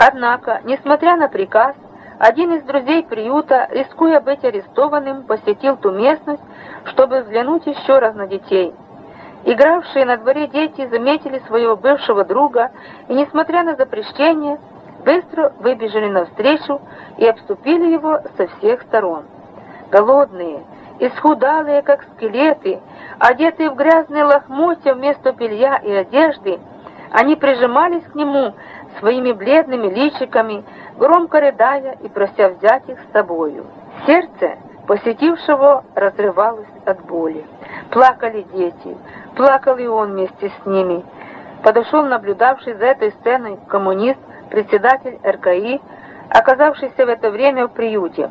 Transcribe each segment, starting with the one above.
Однако, несмотря на приказ, один из друзей приюта, рискуя быть арестованным, посетил ту местность, чтобы взглянуть еще раз на детей. Игравшие на дворе дети заметили своего бывшего друга и, несмотря на запрещение, быстро выбежали навстречу и обступили его со всех сторон. Голодные, исхудалые, как скелеты, одетые в грязные лохмотья вместо белья и одежды, они прижимались к нему своими бледными личиками, громко рыдая и прося взять их с собою. Сердце посетившего разрывалось от боли. Плакали дети, плакал и он вместе с ними. Подошел наблюдавший за этой сценой коммунист, председатель РКИ, оказавшийся в это время в приюте.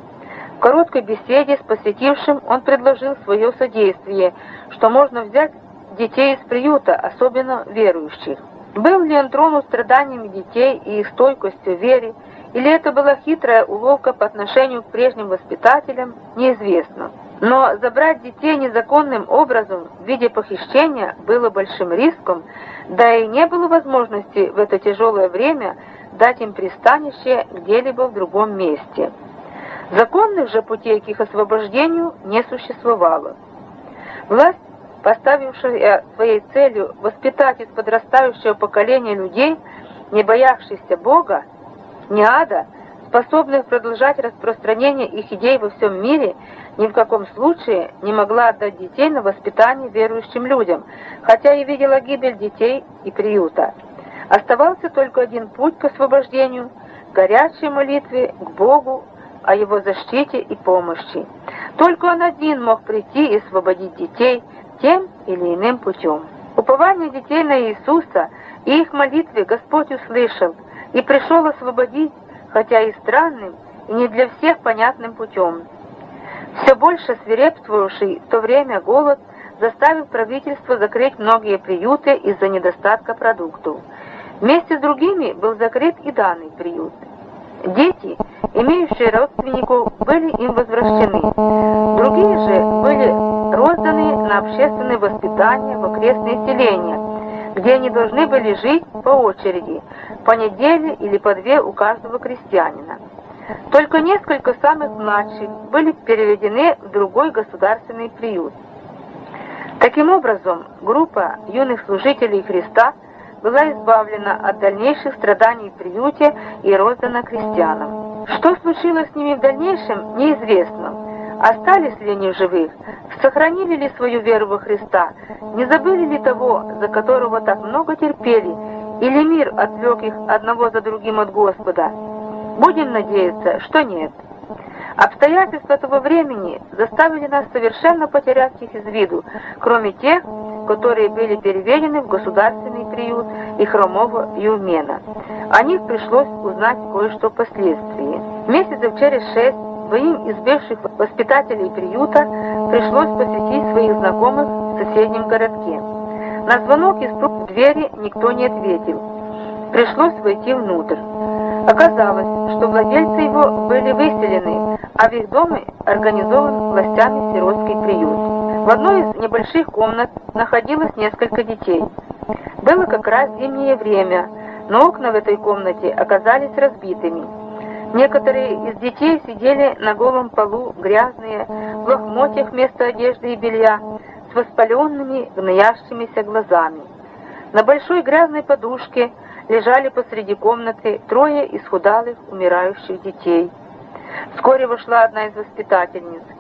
В короткой беседе с посетившим он предложил свое содействие, что можно взять детей из приюта, особенно верующих. Был ли он тронут страданиями детей и их стойкостью вере, или это была хитрая уловка по отношению к прежним воспитателям, неизвестно. Но забрать детей незаконным образом в виде похищения было большим риском, да и не было возможности в это тяжелое время дать им пристанище где-либо в другом месте. Законных же путей к их освобождению не существовало. Власть поставившая своей целью воспитать из подрастающего поколения людей, не боявшихся Бога, не ада, способных продолжать распространение их идей во всем мире, ни в каком случае не могла отдать детей на воспитание верующим людям, хотя и видела гибель детей и приюта. Оставался только один путь к освобождению – горячей молитве к Богу о его защите и помощи. Только он один мог прийти и освободить детей – тем или иным путем. Упование детей на Иисуса и их молитвы Господь услышал и пришел освободить, хотя и странным, и не для всех понятным путем. Все больше свирепствовавший в то время голод заставил правительство закрыть многие приюты из-за недостатка продуктов. Вместе с другими был закрыт и данный приют. Дети, имеющие родственников, были им возвращены. Другие же были розданы на общественное воспитание в окрестные селения, где они должны были жить по очереди, по неделе или по две у каждого крестьянина. Только несколько самых младших были переведены в другой государственный приют. Таким образом, группа юных служителей Христа – была избавлена от дальнейших страданий в приюте и роздана крестьянам. Что случилось с ними в дальнейшем, неизвестно. Остались ли они живых? Сохранили ли свою веру во Христа? Не забыли ли того, за которого так много терпели? Или мир отвлек их одного за другим от Господа? Будем надеяться, что нет. Обстоятельства того времени заставили нас совершенно потерять их из виду, кроме тех, которые были переведены в государственный приют и хромого Юмена. О них пришлось узнать кое-что впоследствии. Месяцев через шесть двоим из бывших воспитателей приюта пришлось посетить своих знакомых в соседнем городке. На звонок из двери никто не ответил. Пришлось войти внутрь. Оказалось, что владельцы его были выселены, а в их доме организован властями сиротский приют. В одной из небольших комнат находилось несколько детей. Было как раз зимнее время, но окна в этой комнате оказались разбитыми. Некоторые из детей сидели на голом полу, грязные, в лохмотьях вместо одежды и белья, с воспаленными, гноящимися глазами. На большой грязной подушке лежали посреди комнаты трое исхудалых, умирающих детей. Вскоре вошла одна из воспитательниц.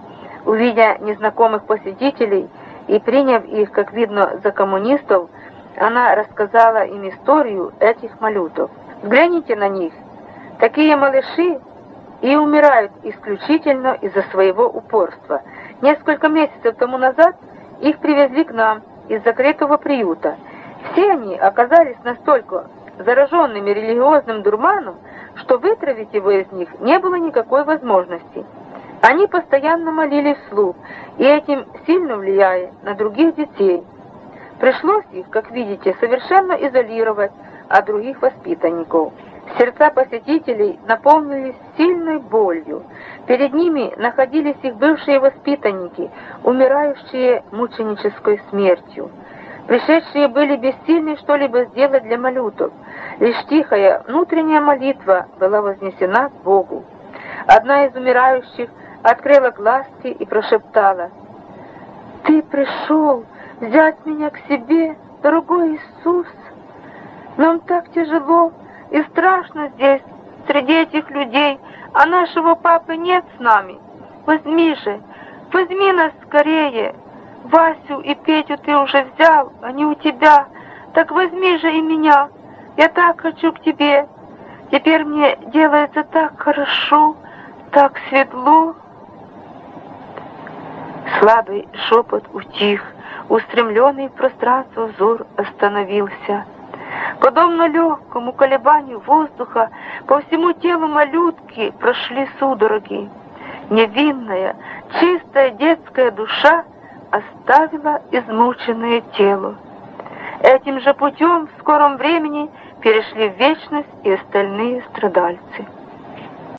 Увидя незнакомых посетителей и приняв их, как видно, за коммунистов, она рассказала им историю этих малютов. Взгляните на них. Такие малыши и умирают исключительно из-за своего упорства. Несколько месяцев тому назад их привезли к нам из закрытого приюта. Все они оказались настолько зараженными религиозным дурманом, что вытравить его из них не было никакой возможности. Они постоянно молились вслух, и этим сильно влияя на других детей. Пришлось их, как видите, совершенно изолировать от других воспитанников. Сердца посетителей наполнились сильной болью. Перед ними находились их бывшие воспитанники, умирающие мученической смертью. Пришедшие были бессильны что-либо сделать для малютов. Лишь тихая внутренняя молитва была вознесена к Богу. Одна из умирающих открыла глазки и прошептала, «Ты пришел взять меня к себе, дорогой Иисус! Нам так тяжело и страшно здесь, среди этих людей, а нашего папы нет с нами. Возьми же, возьми нас скорее!» Васю и Петю ты уже взял, они у тебя. Так возьми же и меня. Я так хочу к тебе. Теперь мне делается так хорошо, так светло. Слабый шепот утих, устремленный в пространство взор остановился. Подобно легкому колебанию воздуха, по всему телу малютки прошли судороги. Невинная, чистая детская душа — оставила измученное тело. Этим же путем в скором времени перешли в вечность и остальные страдальцы.